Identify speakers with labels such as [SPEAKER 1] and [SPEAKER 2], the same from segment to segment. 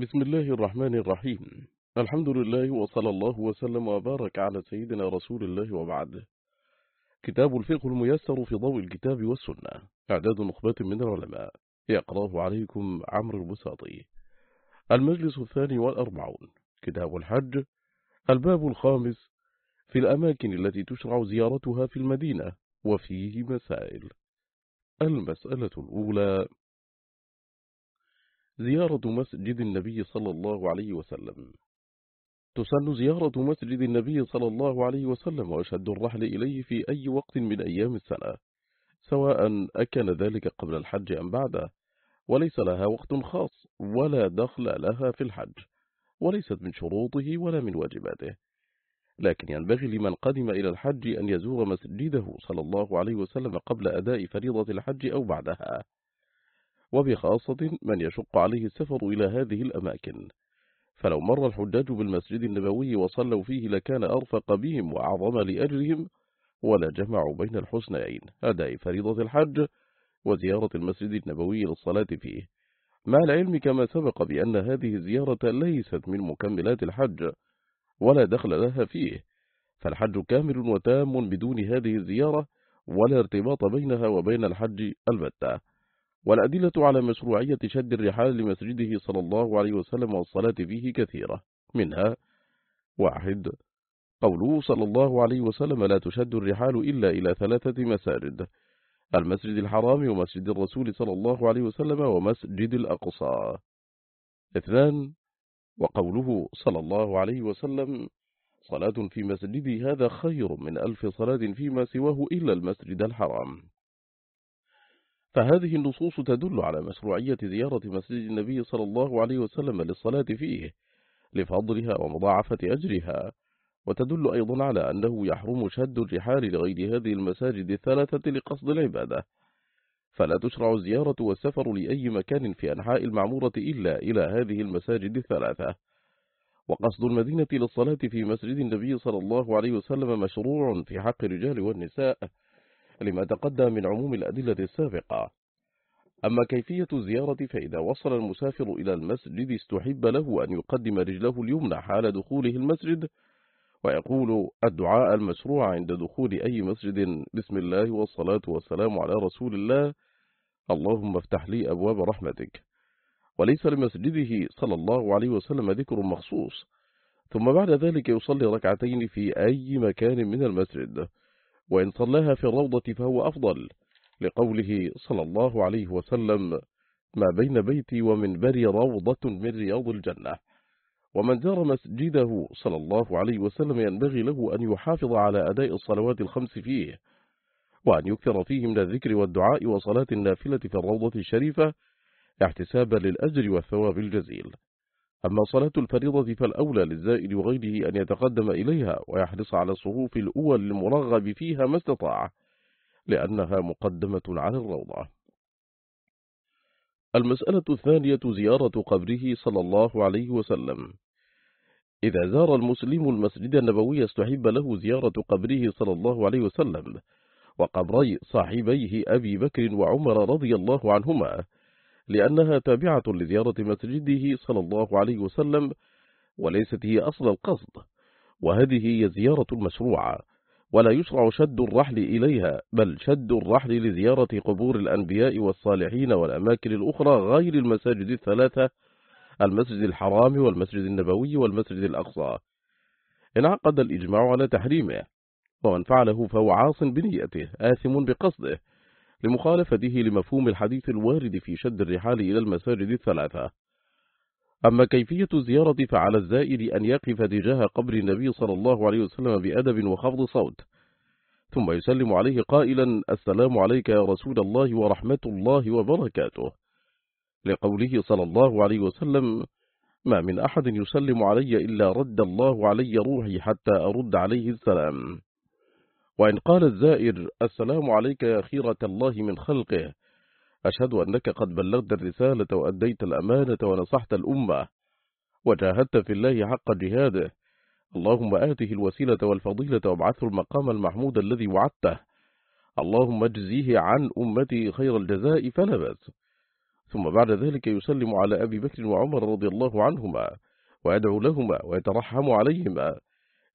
[SPEAKER 1] بسم الله الرحمن الرحيم. الحمد لله وصلى الله وسلم وبارك على سيدنا رسول الله وبعد. كتاب الفقه الميسر في ضوء الكتاب والسنة. إعداد نخبة من العلماء. يقرأه عليكم عمرو البساطي. المجلس الثاني والأربعون. كتاب الحج. الباب الخامس في الأماكن التي تشرع زيارتها في المدينة وفيه مسائل. المسألة الأولى زيارة مسجد النبي صلى الله عليه وسلم. تسن زيارة مسجد النبي صلى الله عليه وسلم وأشد الرحل إليه في أي وقت من أيام السنة سواء أكن ذلك قبل الحج أم بعده. وليس لها وقت خاص ولا دخل لها في الحج وليست من شروطه ولا من واجباته. لكن ينبغي لمن قدم إلى الحج أن يزور مسجده صلى الله عليه وسلم قبل أداء فريضة الحج أو بعدها. وبخاصة من يشق عليه السفر إلى هذه الأماكن. فلو مر الحجاج بالمسجد النبوي وصلوا فيه لكان أرفق بهم وأعظم لأجرهم ولا جمعوا بين الحسنين أداء فريضة الحج وزيارة المسجد النبوي للصلاة فيه. مع العلم كما سبق بأن هذه الزيارة ليست من مكملات الحج ولا دخل لها فيه فالحج كامل وتام بدون هذه الزيارة ولا ارتباط بينها وبين الحج البتة. والأدلة على مشروعية شد الرحال لمسجده صلى الله عليه وسلم والصلاة فيه كثيرة. منها واحد قوله صلى الله عليه وسلم لا تشد الرحال إلا إلى ثلاثة مساجد المسجد الحرام ومسجد الرسول صلى الله عليه وسلم ومسجد الأقصى. اثنان وقوله صلى الله عليه وسلم صلاة في مسجدي هذا خير من ألف صلاة فيما سواه إلا المسجد الحرام. فهذه النصوص تدل على مشروعية زيارة مسجد النبي صلى الله عليه وسلم للصلاة فيه لفضلها ومضاعفة أجرها. وتدل أيضا على أنه يحرم شد الرحال لغير هذه المساجد الثلاثة لقصد العبادة. فلا تشرع الزيارة والسفر لأي مكان في أنحاء المعمورة إلا إلى هذه المساجد الثلاثة. وقصد المدينة للصلاة في مسجد النبي صلى الله عليه وسلم مشروع في حق الرجال والنساء لما تقدم من عموم الأدلة السابقة. أما كيفية الزيارة فإذا وصل المسافر إلى المسجد استحب له أن يقدم رجله اليمنى حال دخوله المسجد ويقول الدعاء المشروع عند دخول أي مسجد. بسم الله والصلاة والسلام على رسول الله. اللهم افتح لي أبواب رحمتك. وليس لمسجده صلى الله عليه وسلم ذكر مخصوص. ثم بعد ذلك يصلي ركعتين في أي مكان من المسجد. وإن صلاها في الروضة فهو أفضل لقوله صلى الله عليه وسلم ما بين بيتي ومنبري روضة من رياض الجنة. ومن زار مسجده صلى الله عليه وسلم ينبغي له أن يحافظ على أداء الصلوات الخمس فيه وأن يكثر فيه من الذكر والدعاء وصلاة النافلة في الروضة الشريفة احتسابا للأجر والثواب الجزيل. أما صلاة الفريضة فالأولى للزائر وغيره أن يتقدم إليها ويحرص على الصفوف الأول المرغب فيها ما استطاع لأنها مقدمة على الروضة. المسألة الثانية زيارة قبره صلى الله عليه وسلم. إذا زار المسلم المسجد النبوي استحب له زيارة قبره صلى الله عليه وسلم وقبري صاحبيه أبي بكر وعمر رضي الله عنهما لأنها تابعة لزيارة مسجده صلى الله عليه وسلم وليست هي أصل القصد وهذه هي زيارة المشروعة ولا يشرع شد الرحل إليها بل شد الرحل لزيارة قبور الأنبياء والصالحين والأماكن الأخرى غير المساجد الثلاثة المسجد الحرام والمسجد النبوي والمسجد الأقصى. انعقد الإجماع على تحريمه ومن فعله فهو عاص بنيته آثم بقصده لمخالفته لمفهوم الحديث الوارد في شد الرحال إلى المساجد الثلاثة. أما كيفية الزيارة فعلى الزائر أن يقف تجاه قبر النبي صلى الله عليه وسلم بأدب وخفض صوت. ثم يسلم عليه قائلا السلام عليك يا رسول الله ورحمة الله وبركاته. لقوله صلى الله عليه وسلم ما من أحد يسلم علي إلا رد الله علي روحي حتى أرد عليه السلام. وإن قال الزائر السلام عليك يا خيرة الله من خلقه أشهد أنك قد بلغت الرسالة وأديت الأمانة ونصحت الأمة وجاهدت في الله حق جهاده. اللهم آته الوسيلة والفضيلة وابعثه المقام المحمود الذي وعدته. اللهم اجزيه عن أمتي خير الجزاء فلا بأس. ثم بعد ذلك يسلم على أبي بكر وعمر رضي الله عنهما ويدعو لهما ويترحم عليهما.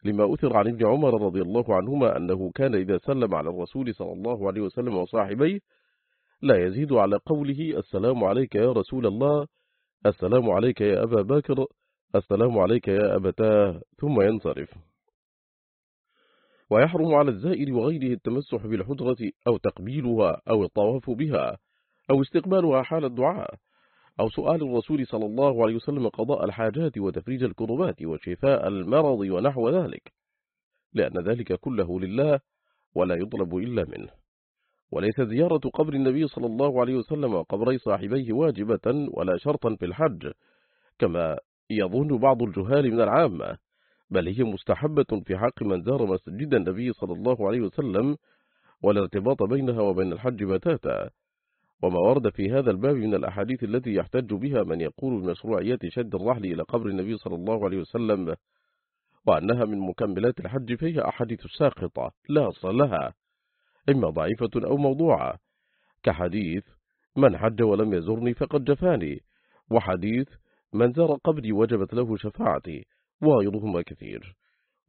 [SPEAKER 1] لما أثر عن ابن عمر رضي الله عنهما أنه كان إذا سلم على الرسول صلى الله عليه وسلم وصاحبيه لا يزيد على قوله السلام عليك يا رسول الله السلام عليك يا أبا بكر السلام عليك يا أبتاه ثم ينصرف. ويحرم على الزائر وغيره التمسح بالحجرة أو تقبيلها أو الطواف بها أو استقبالها حال الدعاء. أو سؤال الرسول صلى الله عليه وسلم قضاء الحاجات وتفريج الكربات وشفاء المرض ونحو ذلك. لأن ذلك كله لله ولا يطلب إلا منه. وليس زيارة قبر النبي صلى الله عليه وسلم وقبري صاحبيه واجبة ولا شرطا في الحج كما يظن بعض الجهال من العامة بل هي مستحبة في حق من زار مسجد النبي صلى الله عليه وسلم ولا ارتباط بينها وبين الحج بتاتا. وما ورد في هذا الباب من الأحاديث التي يحتج بها من يقول بمشروعية شد الرحل إلى قبر النبي صلى الله عليه وسلم وأنها من مكملات الحج فهي أحاديث ساقطة لا أصل لها إما ضعيفة أو موضوعة. كحديث من حج ولم يزرني فقد جفاني وحديث من زار قبري وجبت له شفاعتي وغيرهما كثير.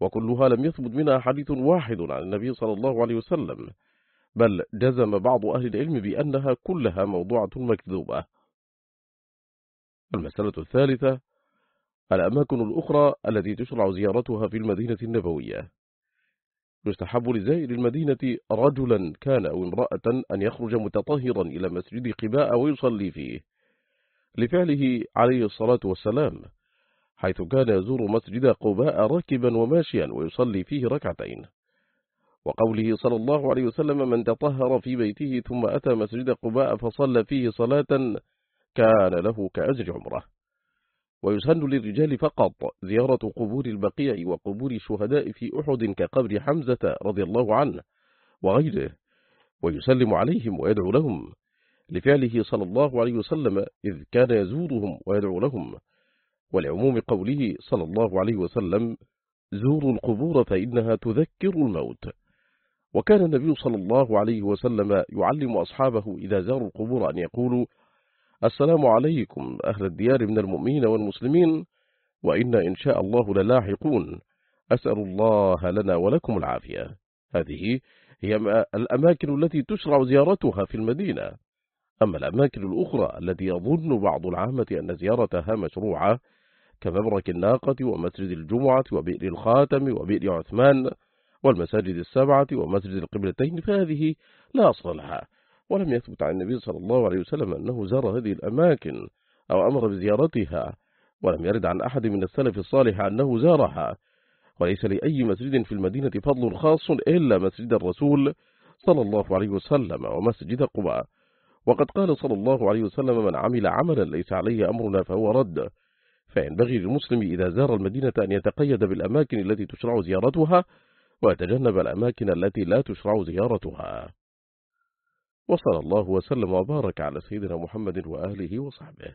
[SPEAKER 1] وكلها لم يثبت منها حديث واحد عن النبي صلى الله عليه وسلم. بل جزم بعض أهل العلم بأنها كلها موضوعة مكذوبة. المسألة الثالثة الأماكن الأخرى التي تشرع زيارتها في المدينة النبوية. يستحب لزائر المدينة رجلا كان أو امرأة أن يخرج متطهرا إلى مسجد قباء ويصلي فيه لفعله عليه الصلاة والسلام حيث كان يزور مسجد قباء راكبا وماشيا ويصلي فيه ركعتين. وقوله صلى الله عليه وسلم من تطهر في بيته ثم أتى مسجد قباء فصلى فيه صلاة كان له كأجر عمرة. ويسن للرجال فقط زيارة قبور البقيع وقبور الشهداء في أحد كقبر حمزة رضي الله عنه وغيره ويسلم عليهم ويدعو لهم. لفعله صلى الله عليه وسلم إذ كان يزورهم ويدعو لهم. ولعموم قوله صلى الله عليه وسلم زوروا القبور فإنها تذكر الموت. وكان النبي صلى الله عليه وسلم يعلم أصحابه إذا زاروا القبور أن يقولوا السلام عليكم أهل الديار من المؤمنين والمسلمين وإن إن شاء الله للاحقون. أسأل الله لنا ولكم العافية. هذه هي الأماكن التي تشرع زيارتها في المدينة. أما الأماكن الأخرى التي يظن بعض العامة أن زيارتها مشروعة كمبرك الناقة ومسجد الجمعة وبئر الخاتم وبئر عثمان والمساجد السبعة ومسجد القبلتين فهذه لا أصل لها. ولم يثبت عن النبي صلى الله عليه وسلم أنه زار هذه الأماكن أو أمر بزيارتها ولم يرد عن أحد من السلف الصالح أنه زارها. وليس لأي مسجد في المدينة فضل خاص إلا مسجد الرسول صلى الله عليه وسلم ومسجد قباء. وقد قال صلى الله عليه وسلم من عمل عملا ليس عليه أمرنا فهو رد. فينبغي للمسلم إذا زار المدينة أن يتقيد بالأماكن التي تشرع زيارتها ويتجنب الأماكن التي لا تشرع زيارتها. وصلى الله وسلم وبارك على سيدنا محمد وآله وصحبه.